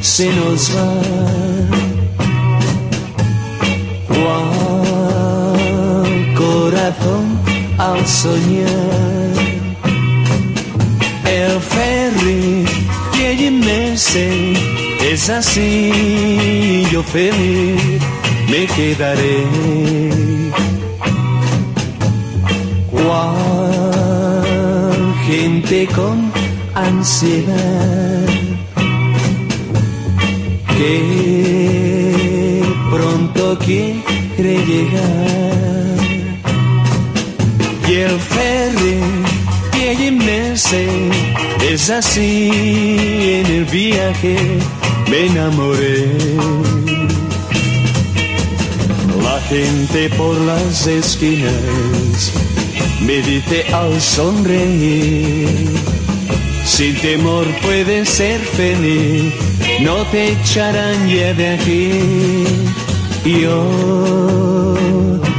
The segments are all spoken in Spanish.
se nos va. Cual corazón al soñar, el ferry que sé, es así, yo feliz me quedaré. Cual gente con ansiedad que pronto quiere llegar. Y el ferry que me sé es así en el viaje me enamoré. La gente por las esquinas me dice al sonreír sin temor puedes ser feliz no te echarán ya de aquí. Yo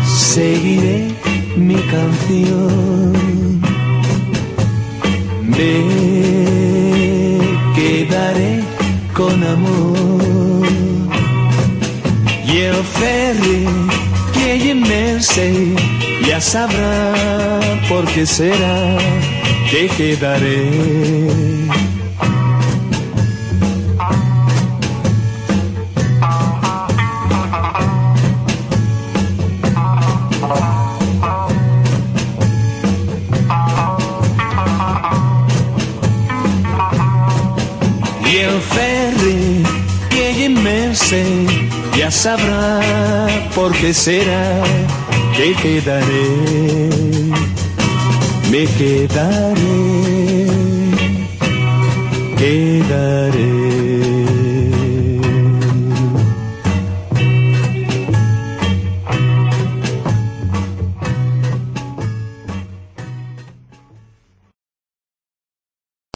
seguiré mi canción. Me quedaré con amor. Y el ferry que me sé ya sabrá por qué será que quedaré. y el ferry me sé ya sabrá por qué será que quedaré, me quedaré, quedaré.